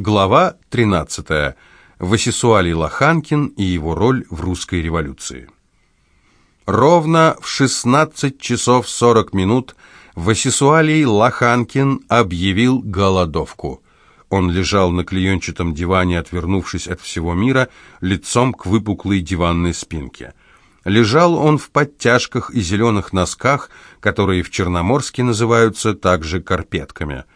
Глава 13. Васисуалий Лоханкин и его роль в русской революции. Ровно в 16 часов 40 минут Васисуалий Лоханкин объявил голодовку. Он лежал на клеенчатом диване, отвернувшись от всего мира, лицом к выпуклой диванной спинке. Лежал он в подтяжках и зеленых носках, которые в Черноморске называются также карпетками –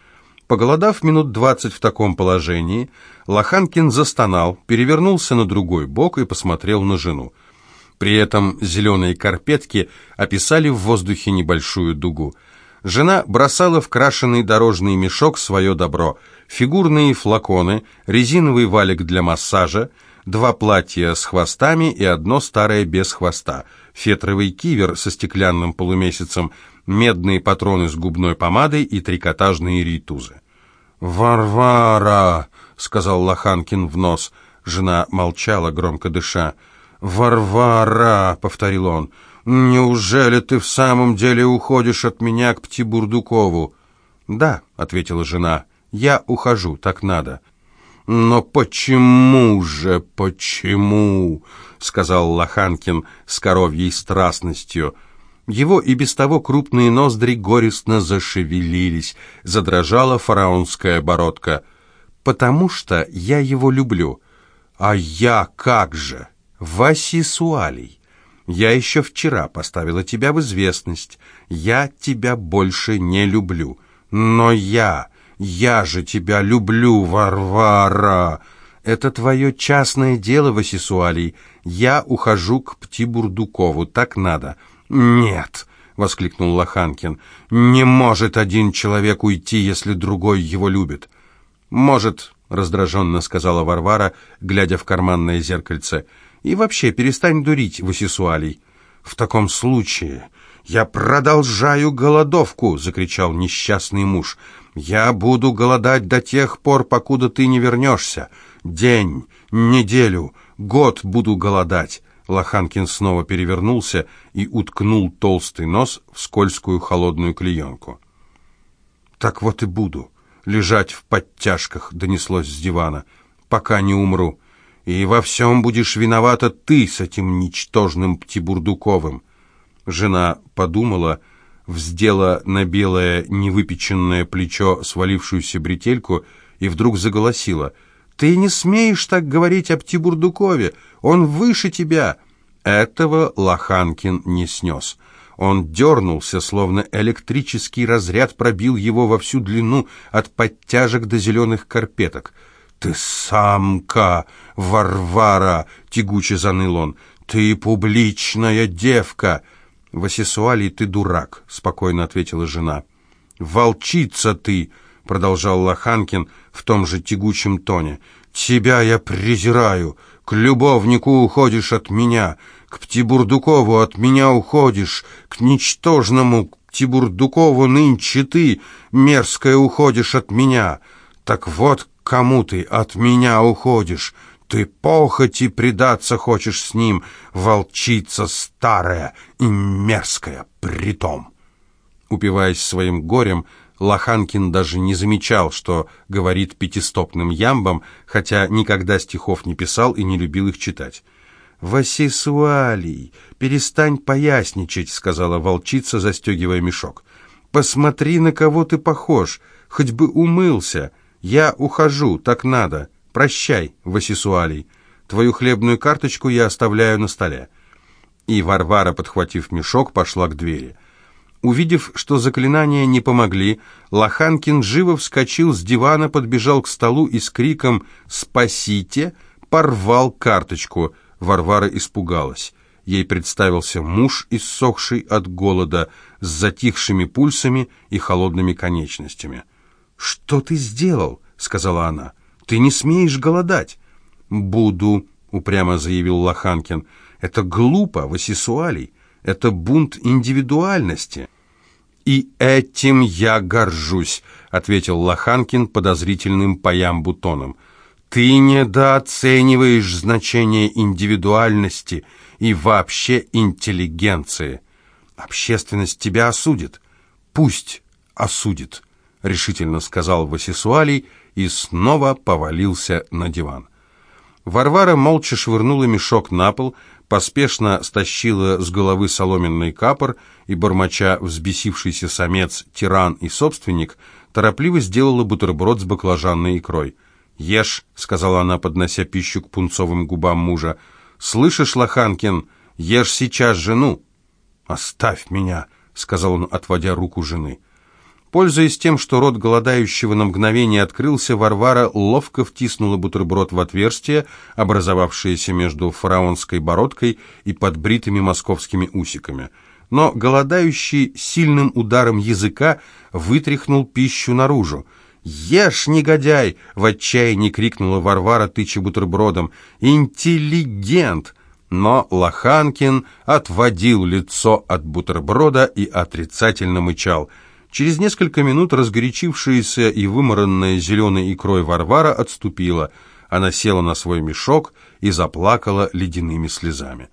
Поголодав минут двадцать в таком положении, Лоханкин застонал, перевернулся на другой бок и посмотрел на жену. При этом зеленые карпетки описали в воздухе небольшую дугу. Жена бросала в крашеный дорожный мешок свое добро. Фигурные флаконы, резиновый валик для массажа, два платья с хвостами и одно старое без хвоста, фетровый кивер со стеклянным полумесяцем – медные патроны с губной помадой и трикотажные рейтузы. «Варвара!» — сказал Лоханкин в нос. Жена молчала, громко дыша. «Варвара!» — повторил он. «Неужели ты в самом деле уходишь от меня к Птибурдукову?» «Да», — ответила жена, — «я ухожу, так надо». «Но почему же, почему?» — сказал Лоханкин с коровьей страстностью — его и без того крупные ноздри горестно зашевелились, задрожала фараонская бородка. «Потому что я его люблю. А я как же? Васисуалий. Я еще вчера поставила тебя в известность. Я тебя больше не люблю. Но я, я же тебя люблю, Варвара!» «Это твое частное дело, Васисуалий. Я ухожу к Птибурдукову, так надо. «Нет!» — воскликнул Лоханкин. «Не может один человек уйти, если другой его любит». «Может», — раздраженно сказала Варвара, глядя в карманное зеркальце. «И вообще, перестань дурить, Васисуалий». «В таком случае я продолжаю голодовку!» — закричал несчастный муж. «Я буду голодать до тех пор, покуда ты не вернешься. День, неделю, год буду голодать. Лоханкин снова перевернулся и уткнул толстый нос в скользкую холодную клеенку. «Так вот и буду. Лежать в подтяжках», — донеслось с дивана, — «пока не умру. И во всем будешь виновата ты с этим ничтожным Птибурдуковым». Жена подумала, вздела на белое невыпеченное плечо свалившуюся бретельку и вдруг заголосила — ты не смеешь так говорить об Тибурдукове. Он выше тебя. Этого Лоханкин не снес. Он дернулся, словно электрический разряд пробил его во всю длину от подтяжек до зеленых карпеток. «Ты самка, Варвара!» — тягуче заныл он. «Ты публичная девка!» «Васисуалий, ты дурак», — спокойно ответила жена. «Волчица ты!» — продолжал Лоханкин в том же тягучем тоне. «Тебя я презираю, к любовнику уходишь от меня, к Птибурдукову от меня уходишь, к ничтожному Птибурдукову нынче ты, мерзкая, уходишь от меня. Так вот, кому ты от меня уходишь?» Ты похоти предаться хочешь с ним, волчица старая и мерзкая притом. Упиваясь своим горем, Лоханкин даже не замечал, что говорит пятистопным ямбом, хотя никогда стихов не писал и не любил их читать. «Васисуалий, перестань поясничать», — сказала волчица, застегивая мешок. «Посмотри, на кого ты похож, хоть бы умылся. Я ухожу, так надо. Прощай, Васисуалий. Твою хлебную карточку я оставляю на столе». И Варвара, подхватив мешок, пошла к двери. Увидев, что заклинания не помогли, Лоханкин живо вскочил с дивана, подбежал к столу и с криком «Спасите!» порвал карточку. Варвара испугалась. Ей представился муж, иссохший от голода, с затихшими пульсами и холодными конечностями. «Что ты сделал?» — сказала она. «Ты не смеешь голодать». «Буду», — упрямо заявил Лоханкин. «Это глупо, Васисуалий. Это бунт индивидуальности». «И этим я горжусь», — ответил Лоханкин подозрительным паям бутоном. «Ты недооцениваешь значение индивидуальности и вообще интеллигенции. Общественность тебя осудит. Пусть осудит», — решительно сказал Васисуалий и снова повалился на диван. Варвара молча швырнула мешок на пол, поспешно стащила с головы соломенный капор и, бормоча взбесившийся самец, тиран и собственник, торопливо сделала бутерброд с баклажанной икрой. «Ешь», — сказала она, поднося пищу к пунцовым губам мужа. «Слышишь, Лоханкин, ешь сейчас жену». «Оставь меня», — сказал он, отводя руку жены. Пользуясь тем, что рот голодающего на мгновение открылся, Варвара ловко втиснула бутерброд в отверстие, образовавшееся между фараонской бородкой и подбритыми московскими усиками. Но голодающий сильным ударом языка вытряхнул пищу наружу. «Ешь, негодяй!» — в отчаянии крикнула Варвара, тыча бутербродом. «Интеллигент!» Но Лоханкин отводил лицо от бутерброда и отрицательно мычал — Через несколько минут разгорячившаяся и выморанная зеленой икрой Варвара отступила. Она села на свой мешок и заплакала ледяными слезами.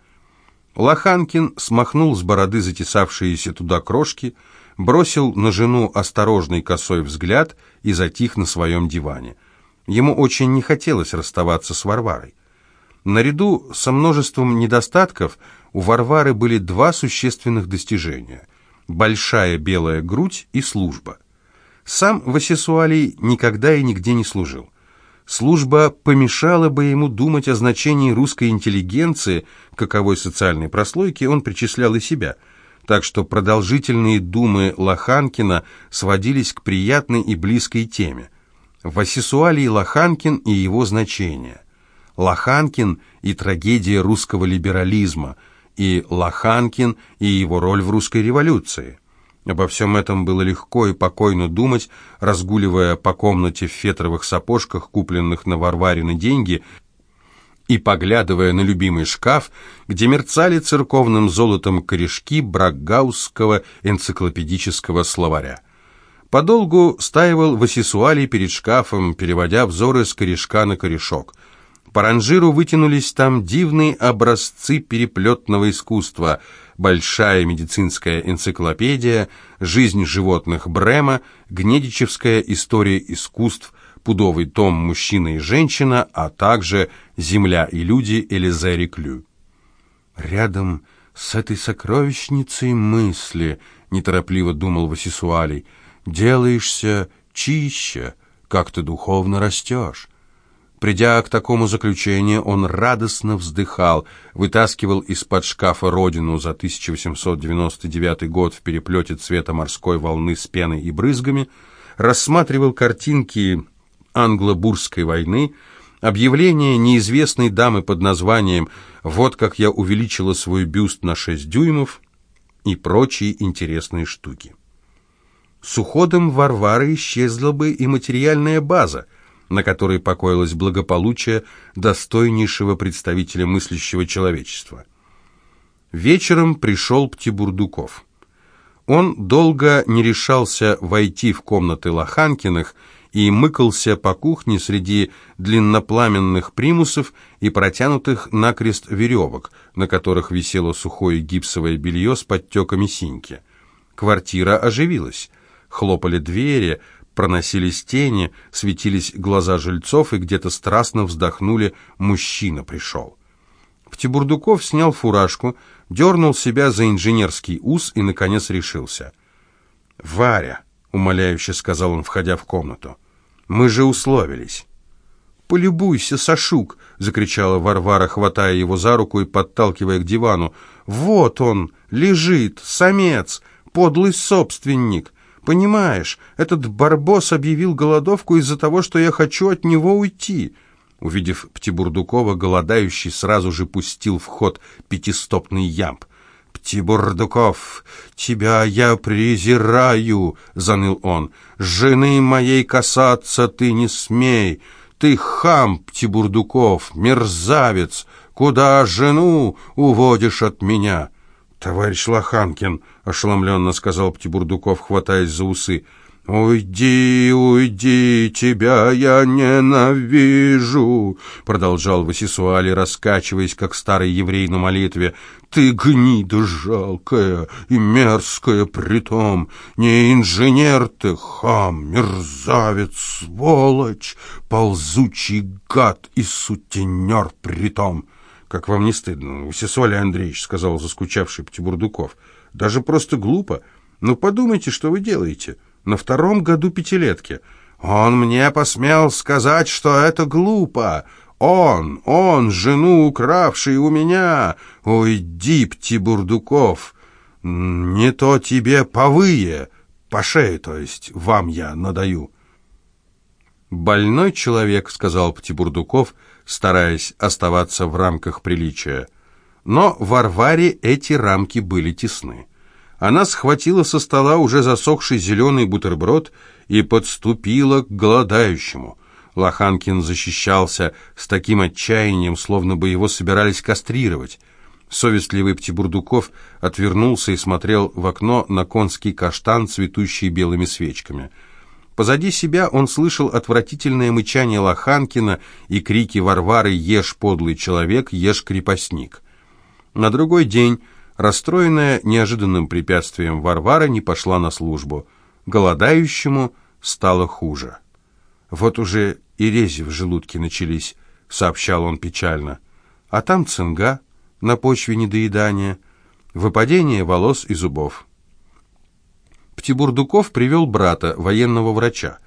Лоханкин смахнул с бороды затесавшиеся туда крошки, бросил на жену осторожный косой взгляд и затих на своем диване. Ему очень не хотелось расставаться с Варварой. Наряду со множеством недостатков у Варвары были два существенных достижения большая белая грудь и служба. Сам Васисуалий никогда и нигде не служил. Служба помешала бы ему думать о значении русской интеллигенции, каковой социальной прослойки он причислял и себя, так что продолжительные думы Лоханкина сводились к приятной и близкой теме. Васисуалий Лоханкин и его значение. Лоханкин и трагедия русского либерализма – и Лоханкин, и его роль в русской революции. Обо всем этом было легко и покойно думать, разгуливая по комнате в фетровых сапожках, купленных на Варварины деньги, и поглядывая на любимый шкаф, где мерцали церковным золотом корешки Брагаусского энциклопедического словаря. Подолгу стаивал Васисуалий перед шкафом, переводя взоры с корешка на корешок – по ранжиру вытянулись там дивные образцы переплетного искусства, большая медицинская энциклопедия, жизнь животных Брема, гнедичевская история искусств, пудовый том «Мужчина и женщина», а также «Земля и люди» Элизе Реклю. «Рядом с этой сокровищницей мысли», — неторопливо думал Васисуалий, — «делаешься чище, как ты духовно растешь». Придя к такому заключению, он радостно вздыхал, вытаскивал из-под шкафа родину за 1899 год в переплете цвета морской волны с пеной и брызгами, рассматривал картинки англо-бурской войны, объявление неизвестной дамы под названием «Вот как я увеличила свой бюст на 6 дюймов» и прочие интересные штуки. С уходом Варвары исчезла бы и материальная база – на которой покоилось благополучие достойнейшего представителя мыслящего человечества. Вечером пришел Птибурдуков. Он долго не решался войти в комнаты Лоханкиных и мыкался по кухне среди длиннопламенных примусов и протянутых накрест веревок, на которых висело сухое гипсовое белье с подтеками синьки. Квартира оживилась. Хлопали двери, Проносились тени, светились глаза жильцов, и где-то страстно вздохнули «мужчина пришел». Птибурдуков снял фуражку, дернул себя за инженерский ус и, наконец, решился. «Варя», — умоляюще сказал он, входя в комнату, — «мы же условились». «Полюбуйся, Сашук!» — закричала Варвара, хватая его за руку и подталкивая к дивану. «Вот он, лежит, самец, подлый собственник. Понимаешь, этот барбос объявил голодовку из-за того, что я хочу от него уйти». Увидев Птибурдукова, голодающий сразу же пустил в ход пятистопный ямб. «Птибурдуков, тебя я презираю!» — заныл он. «Жены моей касаться ты не смей! Ты хам, Птибурдуков, мерзавец! Куда жену уводишь от меня?» «Товарищ Лоханкин», — ошеломленно сказал Птибурдуков, хватаясь за усы, — «Уйди, уйди, тебя я ненавижу!» Продолжал Васисуали, раскачиваясь, как старый еврей на молитве. «Ты гнида жалкая и мерзкая притом! Не инженер ты, хам, мерзавец, сволочь, ползучий гад и сутенер притом!» «Как вам не стыдно, Васисуали Андреевич?» — сказал заскучавший Птибурдуков. «Даже просто глупо. Ну, подумайте, что вы делаете» на втором году пятилетки. Он мне посмел сказать, что это глупо. Он, он, жену укравший у меня. Уйди, Птибурдуков, не то тебе повые, по шее, то есть, вам я надаю. «Больной человек», — сказал Птибурдуков, стараясь оставаться в рамках приличия. Но Варваре эти рамки были тесны. Она схватила со стола уже засохший зеленый бутерброд и подступила к голодающему. Лоханкин защищался с таким отчаянием, словно бы его собирались кастрировать. Совестливый Птибурдуков отвернулся и смотрел в окно на конский каштан, цветущий белыми свечками. Позади себя он слышал отвратительное мычание Лоханкина и крики Варвары «Ешь, подлый человек, ешь, крепостник». На другой день Расстроенная неожиданным препятствием Варвара не пошла на службу. Голодающему стало хуже. «Вот уже и рези в желудке начались», — сообщал он печально. «А там цинга на почве недоедания, выпадение волос и зубов». Птибурдуков привел брата, военного врача.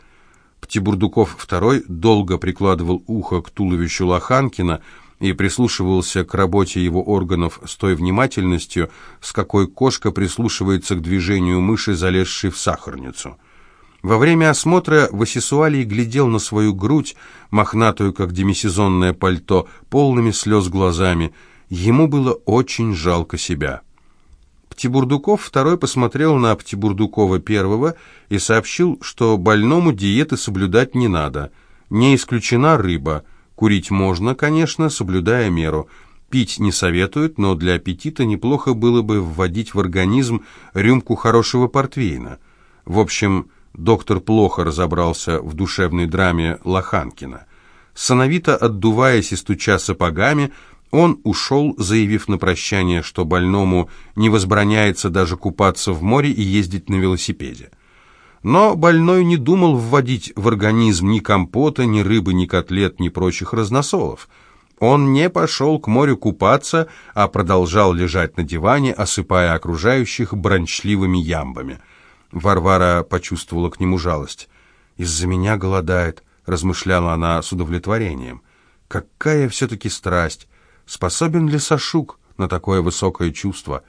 Птибурдуков II долго прикладывал ухо к туловищу Лоханкина, и прислушивался к работе его органов с той внимательностью, с какой кошка прислушивается к движению мыши, залезшей в сахарницу. Во время осмотра Васисуалий глядел на свою грудь, мохнатую, как демисезонное пальто, полными слез глазами. Ему было очень жалко себя. Птибурдуков второй посмотрел на Птибурдукова первого и сообщил, что больному диеты соблюдать не надо. Не исключена рыба – Курить можно, конечно, соблюдая меру. Пить не советуют, но для аппетита неплохо было бы вводить в организм рюмку хорошего портвейна. В общем, доктор плохо разобрался в душевной драме Лоханкина. Сановито отдуваясь и стуча сапогами, он ушел, заявив на прощание, что больному не возбраняется даже купаться в море и ездить на велосипеде. Но больной не думал вводить в организм ни компота, ни рыбы, ни котлет, ни прочих разносолов. Он не пошел к морю купаться, а продолжал лежать на диване, осыпая окружающих брончливыми ямбами. Варвара почувствовала к нему жалость. «Из-за меня голодает», — размышляла она с удовлетворением. «Какая все-таки страсть! Способен ли Сашук на такое высокое чувство?»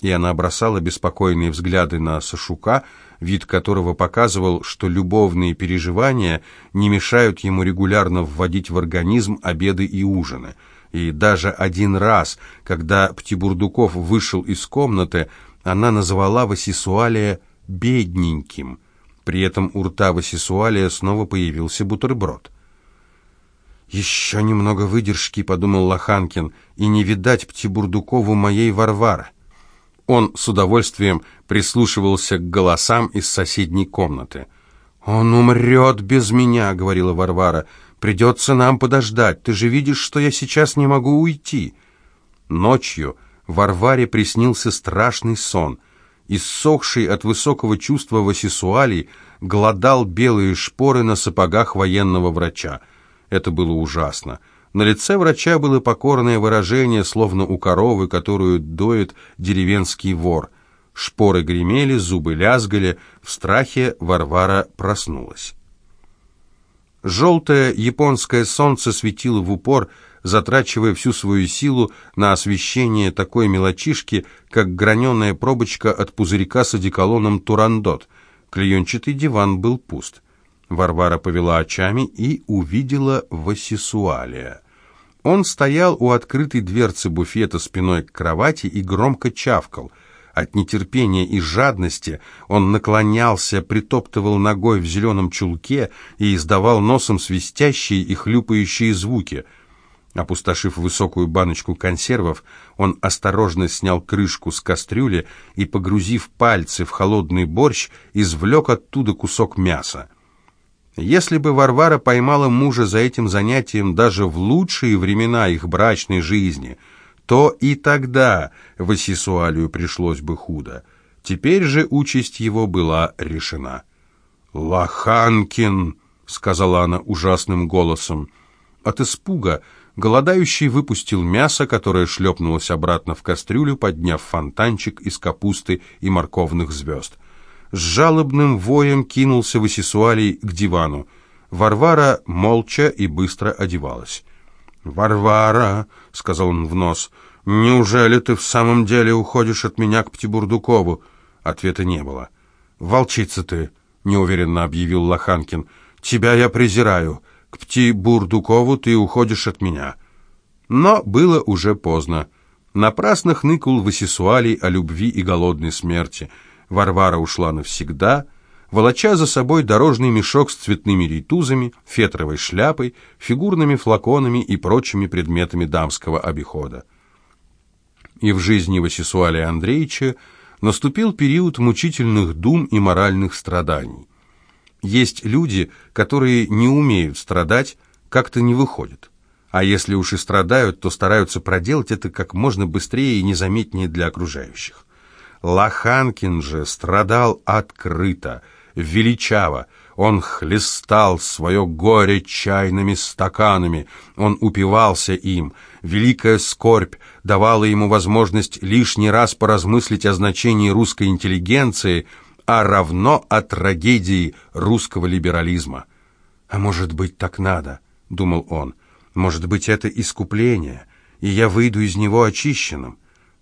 И она бросала беспокойные взгляды на Сашука, вид которого показывал, что любовные переживания не мешают ему регулярно вводить в организм обеды и ужины. И даже один раз, когда Птибурдуков вышел из комнаты, она назвала Васисуалия «бедненьким». При этом у рта Васисуалия снова появился бутерброд. «Еще немного выдержки», — подумал Лоханкин, — «и не видать Птибурдукову моей Варвары». Он с удовольствием прислушивался к голосам из соседней комнаты. «Он умрет без меня», — говорила Варвара. «Придется нам подождать. Ты же видишь, что я сейчас не могу уйти». Ночью Варваре приснился страшный сон. Иссохший от высокого чувства Васисуалий глодал белые шпоры на сапогах военного врача. Это было ужасно. На лице врача было покорное выражение, словно у коровы, которую доит деревенский вор. Шпоры гремели, зубы лязгали, в страхе Варвара проснулась. Желтое японское солнце светило в упор, затрачивая всю свою силу на освещение такой мелочишки, как граненая пробочка от пузырька с одеколоном «Турандот». Клеенчатый диван был пуст. Варвара повела очами и увидела Васисуалия. Он стоял у открытой дверцы буфета спиной к кровати и громко чавкал. От нетерпения и жадности он наклонялся, притоптывал ногой в зеленом чулке и издавал носом свистящие и хлюпающие звуки. Опустошив высокую баночку консервов, он осторожно снял крышку с кастрюли и, погрузив пальцы в холодный борщ, извлек оттуда кусок мяса. Если бы Варвара поймала мужа за этим занятием даже в лучшие времена их брачной жизни, то и тогда Васисуалию пришлось бы худо. Теперь же участь его была решена. «Лоханкин!» — сказала она ужасным голосом. От испуга голодающий выпустил мясо, которое шлепнулось обратно в кастрюлю, подняв фонтанчик из капусты и морковных звезд. С жалобным воем кинулся Васисуалий к дивану. Варвара молча и быстро одевалась. «Варвара!» — сказал он в нос. «Неужели ты в самом деле уходишь от меня к Птибурдукову?» Ответа не было. «Волчица ты!» — неуверенно объявил Лоханкин. «Тебя я презираю. К Пти-Бурдукову ты уходишь от меня». Но было уже поздно. Напрасно хныкал Васисуалий о любви и голодной смерти. Варвара ушла навсегда, волоча за собой дорожный мешок с цветными рейтузами, фетровой шляпой, фигурными флаконами и прочими предметами дамского обихода. И в жизни Васисуалия Андреевича наступил период мучительных дум и моральных страданий. Есть люди, которые не умеют страдать, как-то не выходят. А если уж и страдают, то стараются проделать это как можно быстрее и незаметнее для окружающих. Лоханкин же страдал открыто, величаво, он хлестал свое горе чайными стаканами, он упивался им. Великая скорбь давала ему возможность лишний раз поразмыслить о значении русской интеллигенции, а равно о трагедии русского либерализма. «А может быть, так надо?» — думал он. «Может быть, это искупление, и я выйду из него очищенным?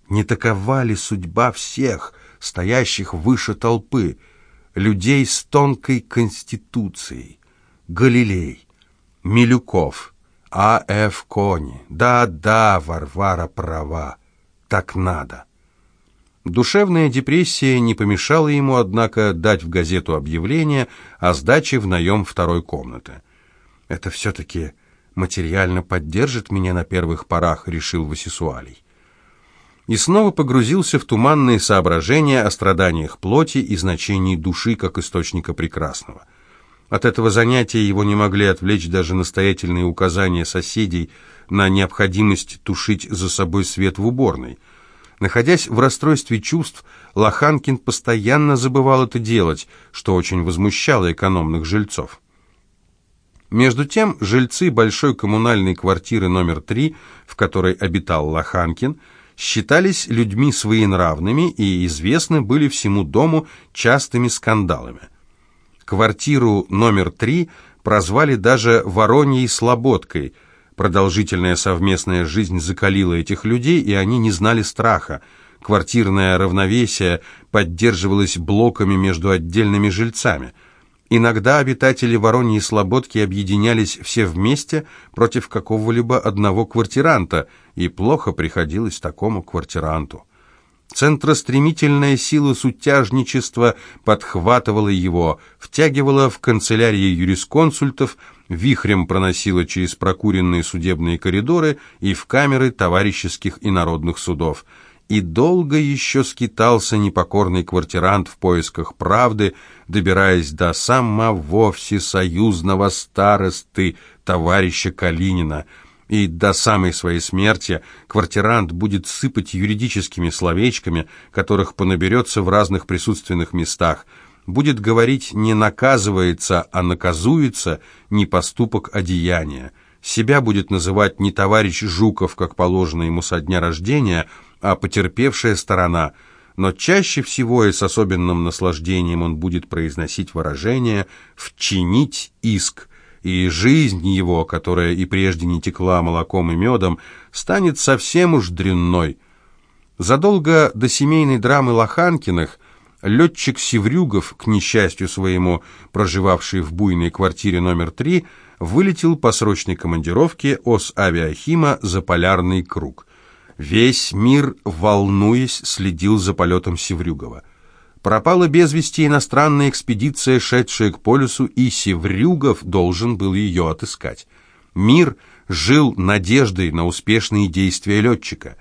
Не такова ли судьба всех, стоящих выше толпы?» людей с тонкой конституцией. Галилей, Милюков, А.Ф. Кони. Да-да, Варвара права. Так надо. Душевная депрессия не помешала ему, однако, дать в газету объявление о сдаче в наем второй комнаты. «Это все-таки материально поддержит меня на первых порах», — решил Васисуалий и снова погрузился в туманные соображения о страданиях плоти и значении души как источника прекрасного. От этого занятия его не могли отвлечь даже настоятельные указания соседей на необходимость тушить за собой свет в уборной. Находясь в расстройстве чувств, Лоханкин постоянно забывал это делать, что очень возмущало экономных жильцов. Между тем, жильцы большой коммунальной квартиры номер три, в которой обитал Лоханкин, считались людьми своенравными и известны были всему дому частыми скандалами. Квартиру номер три прозвали даже «Вороньей слободкой». Продолжительная совместная жизнь закалила этих людей, и они не знали страха. Квартирное равновесие поддерживалось блоками между отдельными жильцами – Иногда обитатели Вороньей Слободки объединялись все вместе против какого-либо одного квартиранта, и плохо приходилось такому квартиранту. Центростремительная сила сутяжничества подхватывала его, втягивала в канцелярии юрисконсультов, вихрем проносила через прокуренные судебные коридоры и в камеры товарищеских и народных судов – и долго еще скитался непокорный квартирант в поисках правды, добираясь до самого всесоюзного старосты товарища Калинина. И до самой своей смерти квартирант будет сыпать юридическими словечками, которых понаберется в разных присутственных местах, будет говорить «не наказывается, а наказуется» не поступок, а деяние. Себя будет называть не товарищ Жуков, как положено ему со дня рождения, а потерпевшая сторона, но чаще всего и с особенным наслаждением он будет произносить выражение «вчинить иск», и жизнь его, которая и прежде не текла молоком и медом, станет совсем уж дрянной. Задолго до семейной драмы Лоханкиных летчик Севрюгов, к несчастью своему, проживавший в буйной квартире номер три, вылетел по срочной командировке ос авиахима за полярный круг – Весь мир, волнуясь, следил за полетом Севрюгова. Пропала без вести иностранная экспедиция, шедшая к полюсу, и Севрюгов должен был ее отыскать. Мир жил надеждой на успешные действия летчика.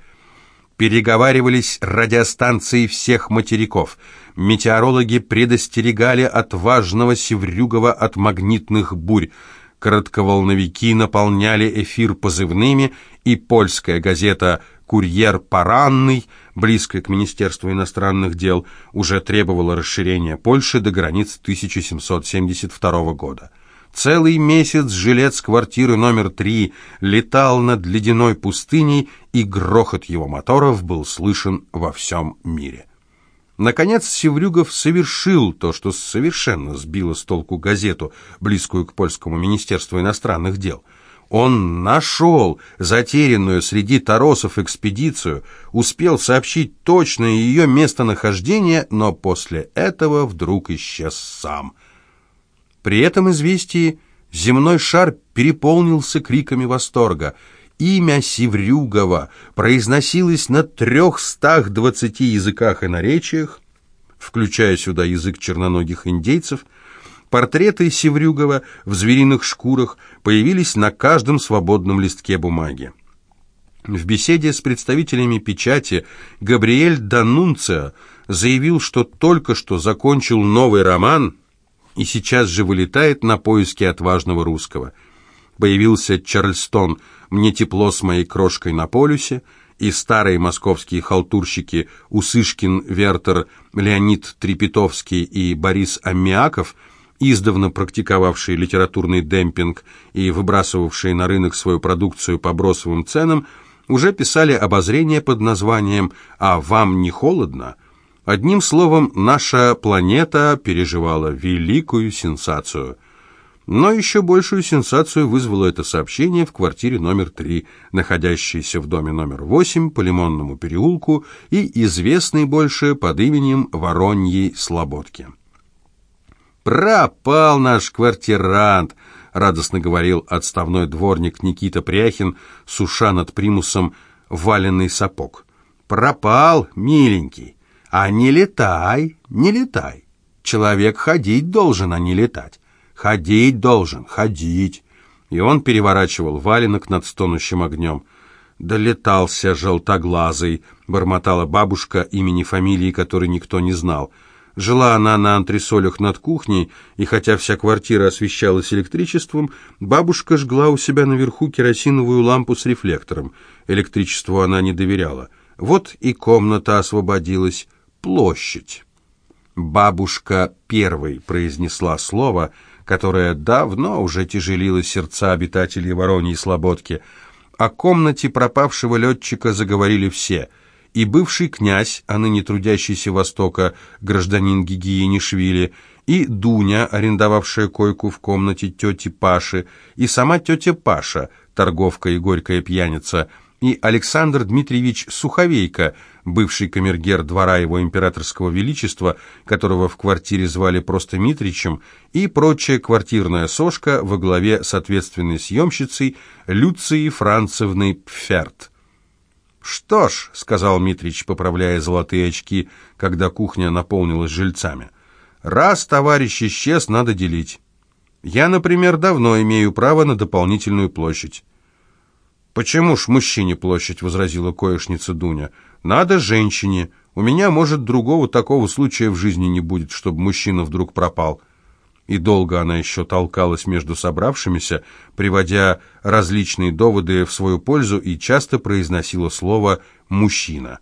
Переговаривались радиостанции всех материков. Метеорологи предостерегали отважного Севрюгова от магнитных бурь. Коротковолновики наполняли эфир позывными, и польская газета «Курьер Паранный», близкая к Министерству иностранных дел, уже требовала расширения Польши до границ 1772 года. Целый месяц жилец квартиры номер три летал над ледяной пустыней, и грохот его моторов был слышен во всем мире. Наконец Севрюгов совершил то, что совершенно сбило с толку газету, близкую к польскому министерству иностранных дел. Он нашел затерянную среди торосов экспедицию, успел сообщить точное ее местонахождение, но после этого вдруг исчез сам – при этом известии земной шар переполнился криками восторга. Имя Севрюгова произносилось на трехстах двадцати языках и наречиях, включая сюда язык черноногих индейцев. Портреты Севрюгова в звериных шкурах появились на каждом свободном листке бумаги. В беседе с представителями печати Габриэль Данунцио заявил, что только что закончил новый роман и сейчас же вылетает на поиски отважного русского. Появился Чарльстон «Мне тепло с моей крошкой на полюсе», и старые московские халтурщики Усышкин, Вертер, Леонид Трепетовский и Борис Аммиаков, издавна практиковавшие литературный демпинг и выбрасывавшие на рынок свою продукцию по бросовым ценам, уже писали обозрение под названием «А вам не холодно?», Одним словом, наша планета переживала великую сенсацию. Но еще большую сенсацию вызвало это сообщение в квартире номер 3, находящейся в доме номер 8 по Лимонному переулку и известной больше под именем Вороньей Слободки. «Пропал наш квартирант!» — радостно говорил отставной дворник Никита Пряхин, суша над примусом валенный сапог. «Пропал, миленький!» А не летай, не летай. Человек ходить должен, а не летать. Ходить должен, ходить. И он переворачивал валенок над стонущим огнем. «Долетался желтоглазый», — бормотала бабушка имени фамилии, которой никто не знал. Жила она на антресолях над кухней, и хотя вся квартира освещалась электричеством, бабушка жгла у себя наверху керосиновую лампу с рефлектором. Электричеству она не доверяла. Вот и комната освободилась площадь. Бабушка первой произнесла слово, которое давно уже тяжелило сердца обитателей Вороньей Слободки. О комнате пропавшего летчика заговорили все. И бывший князь, а ныне трудящийся Востока, гражданин Гигиенишвили, и Дуня, арендовавшая койку в комнате тети Паши, и сама тетя Паша, торговка и горькая пьяница, и Александр Дмитриевич Суховейко, бывший камергер двора его императорского величества, которого в квартире звали просто Митричем, и прочая квартирная сошка во главе с ответственной съемщицей Люцией Францевной Пферт. «Что ж», — сказал Митрич, поправляя золотые очки, когда кухня наполнилась жильцами, — «раз товарищ исчез, надо делить. Я, например, давно имею право на дополнительную площадь». «Почему ж мужчине площадь?» — возразила коешница Дуня. «Надо женщине. У меня, может, другого такого случая в жизни не будет, чтобы мужчина вдруг пропал». И долго она еще толкалась между собравшимися, приводя различные доводы в свою пользу и часто произносила слово «мужчина».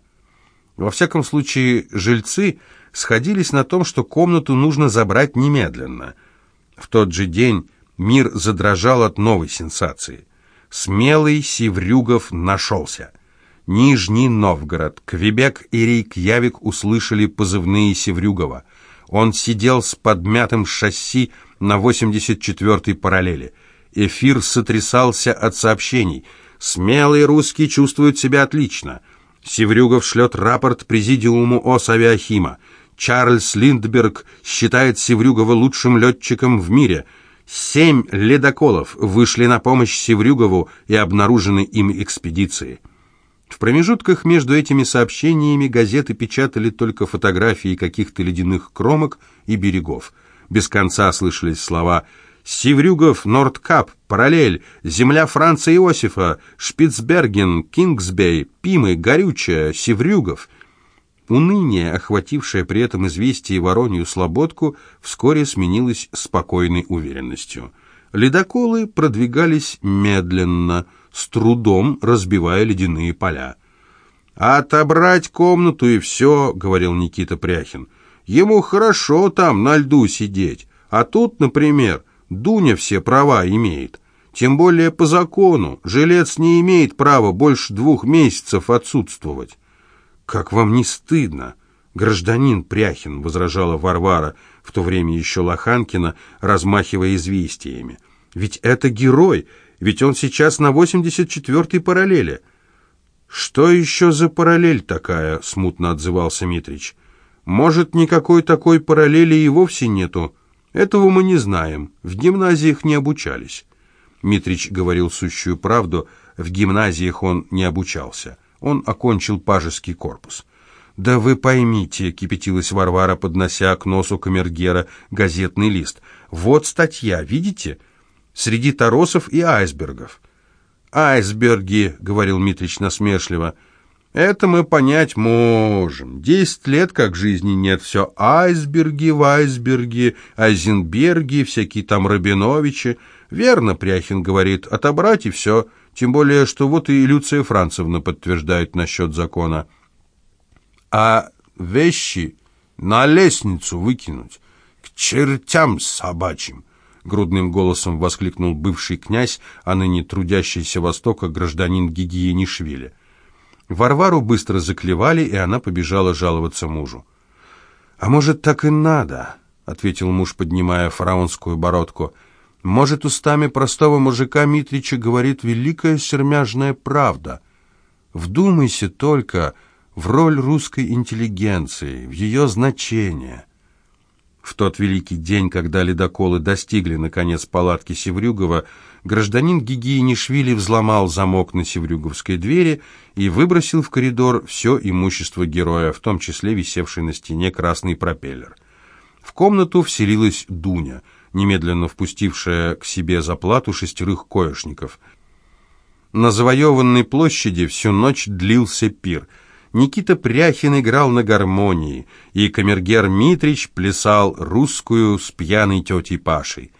Во всяком случае, жильцы сходились на том, что комнату нужно забрать немедленно. В тот же день мир задрожал от новой сенсации. Смелый Севрюгов нашелся. Нижний Новгород, Квебек и Рейкьявик услышали позывные Севрюгова. Он сидел с подмятым шасси на 84-й параллели. Эфир сотрясался от сообщений. «Смелый русский чувствует себя отлично». Севрюгов шлет рапорт президиуму Осавиахима. Чарльз Линдберг считает Севрюгова лучшим летчиком в мире – Семь ледоколов вышли на помощь Севрюгову и обнаружены им экспедиции. В промежутках между этими сообщениями газеты печатали только фотографии каких-то ледяных кромок и берегов. Без конца слышались слова Севрюгов, Нордкап, Параллель, Земля Франца Иосифа, Шпицберген, Кингсбей, Пимы, Горючая, Севрюгов. Уныние, охватившее при этом известие Воронью Слободку, вскоре сменилось спокойной уверенностью. Ледоколы продвигались медленно, с трудом разбивая ледяные поля. «Отобрать комнату и все», — говорил Никита Пряхин. «Ему хорошо там на льду сидеть, а тут, например, Дуня все права имеет. Тем более по закону. Жилец не имеет права больше двух месяцев отсутствовать. Как вам не стыдно, гражданин Пряхин, возражала Варвара, в то время еще Лоханкина, размахивая известиями. Ведь это герой, ведь он сейчас на 84-й параллели. Что еще за параллель такая, смутно отзывался Митрич. Может, никакой такой параллели и вовсе нету. Этого мы не знаем, в гимназиях не обучались. Митрич говорил сущую правду, в гимназиях он не обучался. Он окончил пажеский корпус. «Да вы поймите», — кипятилась Варвара, поднося к носу камергера газетный лист. «Вот статья, видите? Среди торосов и айсбергов». «Айсберги», — говорил Митрич насмешливо, — это мы понять можем. Десять лет как жизни нет, все айсберги, вайсберги, айзенберги, всякие там Рабиновичи. Верно, Пряхин говорит, отобрать и все. Тем более, что вот и Люция Францевна подтверждает насчет закона. А вещи на лестницу выкинуть, к чертям собачьим, грудным голосом воскликнул бывший князь, а ныне трудящийся Востока гражданин Гигиенишвили. Варвару быстро заклевали, и она побежала жаловаться мужу. «А может, так и надо?» — ответил муж, поднимая фараонскую бородку. «Может, устами простого мужика Митрича говорит великая сермяжная правда. Вдумайся только в роль русской интеллигенции, в ее значение». В тот великий день, когда ледоколы достигли, наконец, палатки Севрюгова, гражданин Гигиенишвили взломал замок на Севрюговской двери и выбросил в коридор все имущество героя, в том числе висевший на стене красный пропеллер. В комнату вселилась Дуня, немедленно впустившая к себе за плату шестерых коешников. На завоеванной площади всю ночь длился пир. Никита Пряхин играл на гармонии, и камергер Митрич плясал русскую с пьяной тетей Пашей.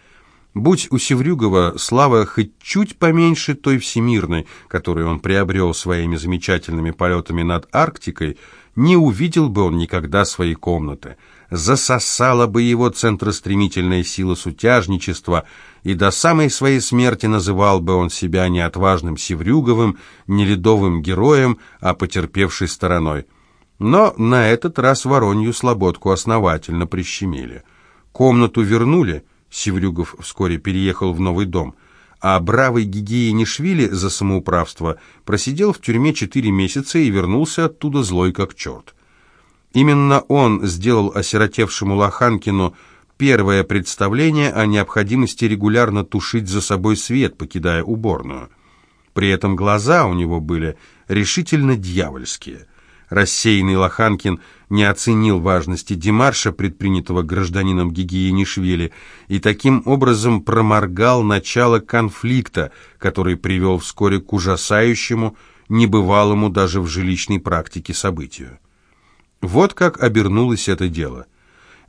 Будь у Севрюгова слава хоть чуть поменьше той всемирной, которую он приобрел своими замечательными полетами над Арктикой, не увидел бы он никогда своей комнаты. Засосала бы его центростремительная сила сутяжничества, и до самой своей смерти называл бы он себя не отважным Севрюговым, не ледовым героем, а потерпевшей стороной. Но на этот раз Воронью Слободку основательно прищемили. Комнату вернули — Севрюгов вскоре переехал в новый дом, а бравый Гигиенишвили за самоуправство просидел в тюрьме четыре месяца и вернулся оттуда злой как черт. Именно он сделал осиротевшему Лоханкину первое представление о необходимости регулярно тушить за собой свет, покидая уборную. При этом глаза у него были решительно дьявольские. Рассеянный Лоханкин не оценил важности демарша, предпринятого гражданином Гигиенишвили, и таким образом проморгал начало конфликта, который привел вскоре к ужасающему, небывалому даже в жилищной практике событию. Вот как обернулось это дело.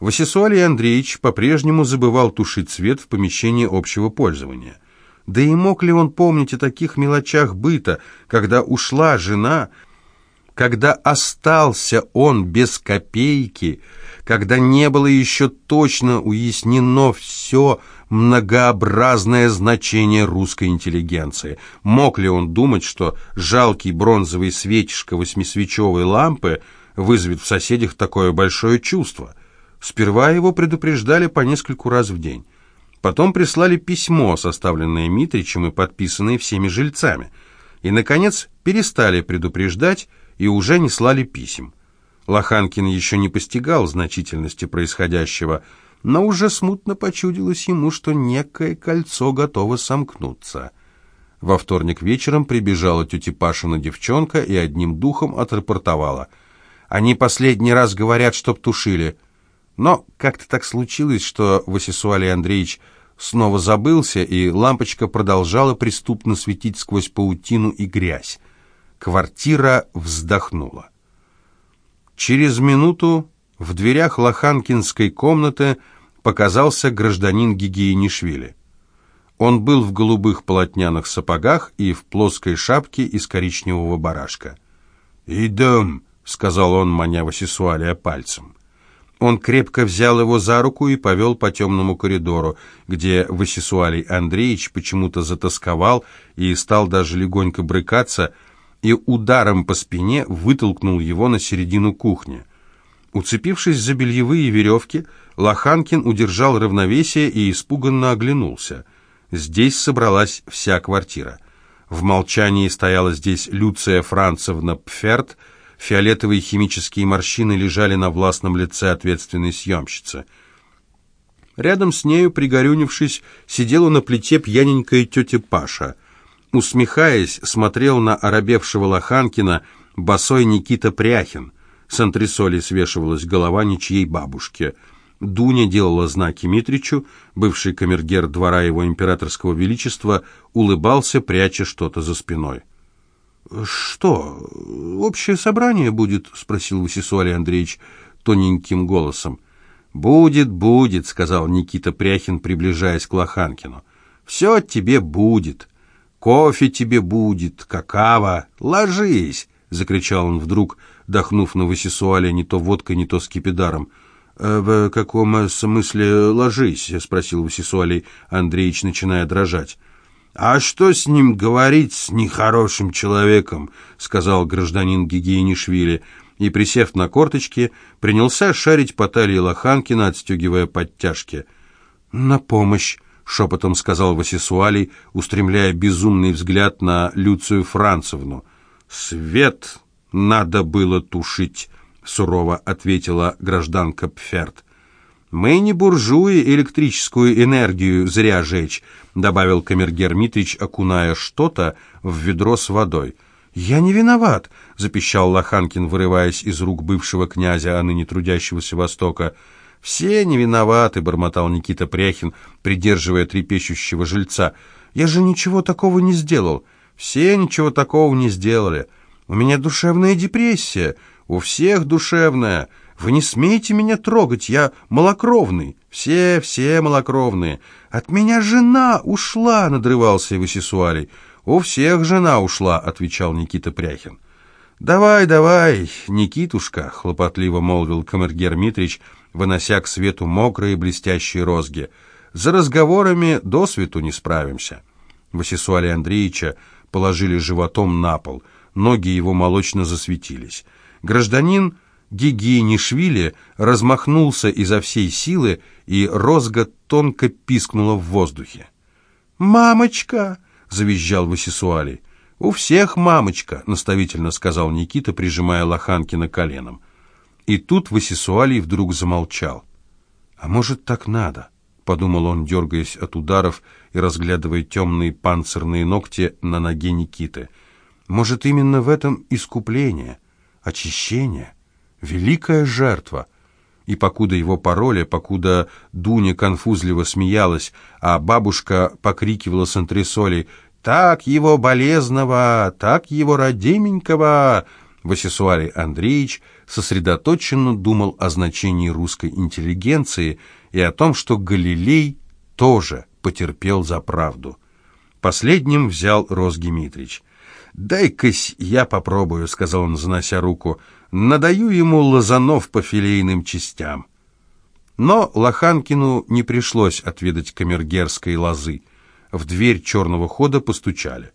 Васисуалий Андреевич по-прежнему забывал тушить свет в помещении общего пользования. Да и мог ли он помнить о таких мелочах быта, когда ушла жена когда остался он без копейки, когда не было еще точно уяснено все многообразное значение русской интеллигенции. Мог ли он думать, что жалкий бронзовый свечишка восьмисвечевой лампы вызовет в соседях такое большое чувство? Сперва его предупреждали по нескольку раз в день. Потом прислали письмо, составленное Митричем и подписанное всеми жильцами. И, наконец, перестали предупреждать, и уже не слали писем. Лоханкин еще не постигал значительности происходящего, но уже смутно почудилось ему, что некое кольцо готово сомкнуться. Во вторник вечером прибежала тетя Пашина девчонка и одним духом отрапортовала. «Они последний раз говорят, чтоб тушили». Но как-то так случилось, что Васисуалий Андреевич снова забылся, и лампочка продолжала преступно светить сквозь паутину и грязь. Квартира вздохнула. Через минуту в дверях Лоханкинской комнаты показался гражданин Гигиенишвили. Он был в голубых полотняных сапогах и в плоской шапке из коричневого барашка. «Идем», — сказал он, маня Васисуалия пальцем. Он крепко взял его за руку и повел по темному коридору, где Васисуалий Андреевич почему-то затасковал и стал даже легонько брыкаться, и ударом по спине вытолкнул его на середину кухни. Уцепившись за бельевые веревки, Лоханкин удержал равновесие и испуганно оглянулся. Здесь собралась вся квартира. В молчании стояла здесь Люция Францевна Пферт, фиолетовые химические морщины лежали на властном лице ответственной съемщицы. Рядом с нею, пригорюнившись, сидела на плите пьяненькая тетя Паша. Усмехаясь, смотрел на оробевшего Лоханкина босой Никита Пряхин. С антресоли свешивалась голова ничьей бабушки. Дуня делала знаки Митричу, бывший камергер двора его императорского величества улыбался, пряча что-то за спиной. «Что, общее собрание будет?» — спросил Васисуалий Андреевич тоненьким голосом. «Будет, будет», — сказал Никита Пряхин, приближаясь к Лоханкину. «Все тебе будет. Кофе тебе будет, какао. Ложись!» — закричал он вдруг, дохнув на Васисуале не то водкой, не то скипидаром. «Э, «В каком смысле ложись?» — спросил Васисуалий Андреевич, начиная дрожать. «А что с ним говорить, с нехорошим человеком?» — сказал гражданин Гигиенишвили, и, присев на корточки, принялся шарить по талии Лоханкина, отстегивая подтяжки. «На помощь!» — шепотом сказал Васисуалий, устремляя безумный взгляд на Люцию Францевну. «Свет надо было тушить!» — сурово ответила гражданка Пферт. «Мы не буржуи электрическую энергию зря жечь», — добавил камергер Митрич, окуная что-то в ведро с водой. «Я не виноват», — запищал Лоханкин, вырываясь из рук бывшего князя, а ныне трудящегося Востока. «Все не виноваты», — бормотал Никита Пряхин, придерживая трепещущего жильца. «Я же ничего такого не сделал. Все ничего такого не сделали. У меня душевная депрессия, у всех душевная». Вы не смеете меня трогать, я малокровный. Все, все малокровные. От меня жена ушла, надрывался Васисуалий. У всех жена ушла, отвечал Никита Пряхин. «Давай, давай, Никитушка», — хлопотливо молвил камергер Митрич, вынося к свету мокрые блестящие розги. «За разговорами до свету не справимся». Васисуалия Андреевича положили животом на пол, ноги его молочно засветились. Гражданин Гигиенишвили размахнулся изо всей силы, и розга тонко пискнула в воздухе. «Мамочка!» — завизжал Васисуалий. «У всех мамочка!» — наставительно сказал Никита, прижимая Лоханкина коленом. И тут Васисуалий вдруг замолчал. «А может, так надо?» — подумал он, дергаясь от ударов и разглядывая темные панцирные ногти на ноге Никиты. «Может, именно в этом искупление, очищение?» Великая жертва. И покуда его пароли, покуда Дуня конфузливо смеялась, а бабушка покрикивала с антресолей «Так его болезного, так его родименького!» Васисуарий Андреевич сосредоточенно думал о значении русской интеллигенции и о том, что Галилей тоже потерпел за правду. Последним взял Розги Митрич. «Дай-кась я попробую», — сказал он, занося руку надаю ему лазанов по филейным частям. Но Лоханкину не пришлось отведать камергерской лозы. В дверь черного хода постучали.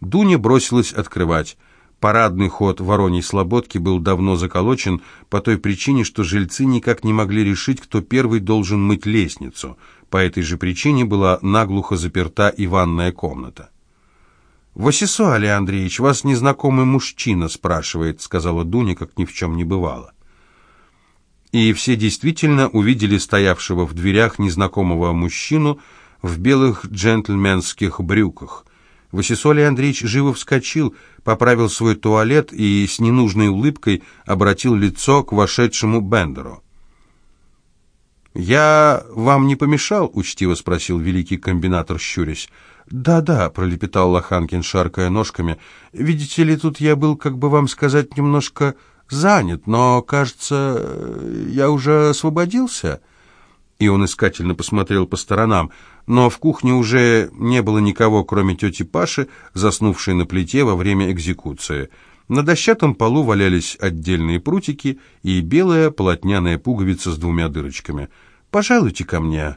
Дуня бросилась открывать. Парадный ход Вороньей Слободки был давно заколочен по той причине, что жильцы никак не могли решить, кто первый должен мыть лестницу. По этой же причине была наглухо заперта и ванная комната. «Васисуалий Андреевич, вас незнакомый мужчина спрашивает», — сказала Дуня, как ни в чем не бывало. И все действительно увидели стоявшего в дверях незнакомого мужчину в белых джентльменских брюках. Васисолий Андреевич живо вскочил, поправил свой туалет и с ненужной улыбкой обратил лицо к вошедшему Бендеру. «Я вам не помешал?» — учтиво спросил великий комбинатор, щурясь. «Да-да», — пролепетал Лоханкин, шаркая ножками. «Видите ли, тут я был, как бы вам сказать, немножко занят, но, кажется, я уже освободился». И он искательно посмотрел по сторонам, но в кухне уже не было никого, кроме тети Паши, заснувшей на плите во время экзекуции. На дощатом полу валялись отдельные прутики и белая полотняная пуговица с двумя дырочками. «Пожалуйте ко мне».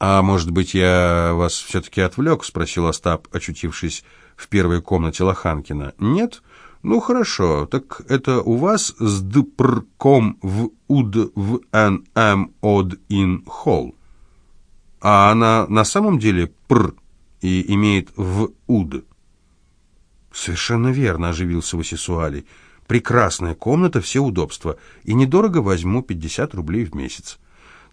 «А может быть, я вас все-таки отвлек?» — спросил Остап, очутившись в первой комнате Лоханкина. «Нет? Ну, хорошо. Так это у вас с дпрком в уд в н м од ин холл? А она на самом деле пр и имеет в уд?» «Совершенно верно», — оживился Васисуалий. «Прекрасная комната, все удобства. И недорого возьму 50 рублей в месяц».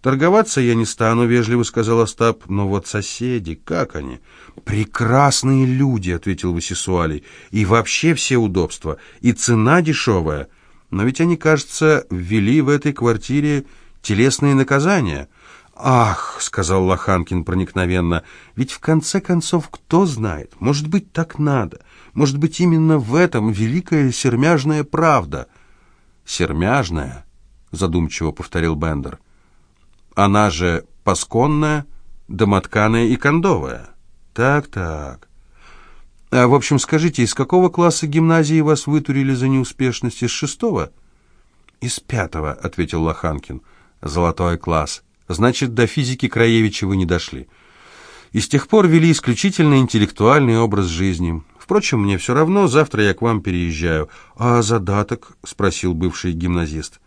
«Торговаться я не стану», — вежливо сказал Остап. «Но вот соседи, как они?» «Прекрасные люди», — ответил Васисуалий. «И вообще все удобства. И цена дешевая. Но ведь они, кажется, ввели в этой квартире телесные наказания». «Ах», — сказал Лоханкин проникновенно, — «ведь в конце концов кто знает? Может быть, так надо. Может быть, именно в этом великая сермяжная правда». «Сермяжная?» — задумчиво повторил Бендер. Она же пасконная, домотканая и кондовая. Так-так. А, в общем, скажите, из какого класса гимназии вас вытурили за неуспешность? Из шестого? Из пятого, ответил Лоханкин. Золотой класс. Значит, до физики Краевича вы не дошли. И с тех пор вели исключительно интеллектуальный образ жизни. Впрочем, мне все равно, завтра я к вам переезжаю. А задаток? спросил бывший гимназист.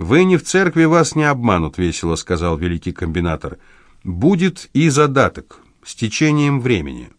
«Вы не в церкви, вас не обманут», — весело сказал великий комбинатор. «Будет и задаток с течением времени».